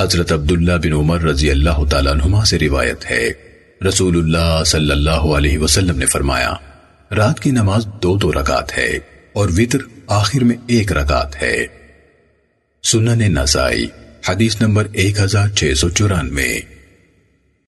حضرت عبداللہ بن عمر رضی اللہ تعالیٰ عنہما سے روایت ہے۔ رسول اللہ صلی اللہ علیہ وسلم نے فرمایا، رات کی نماز دو دو رکعت ہے اور وطر آخر میں ایک رکعت ہے۔ سنن نسائی، حدیث نمبر ایک ہزار چھ سو چورانوے۔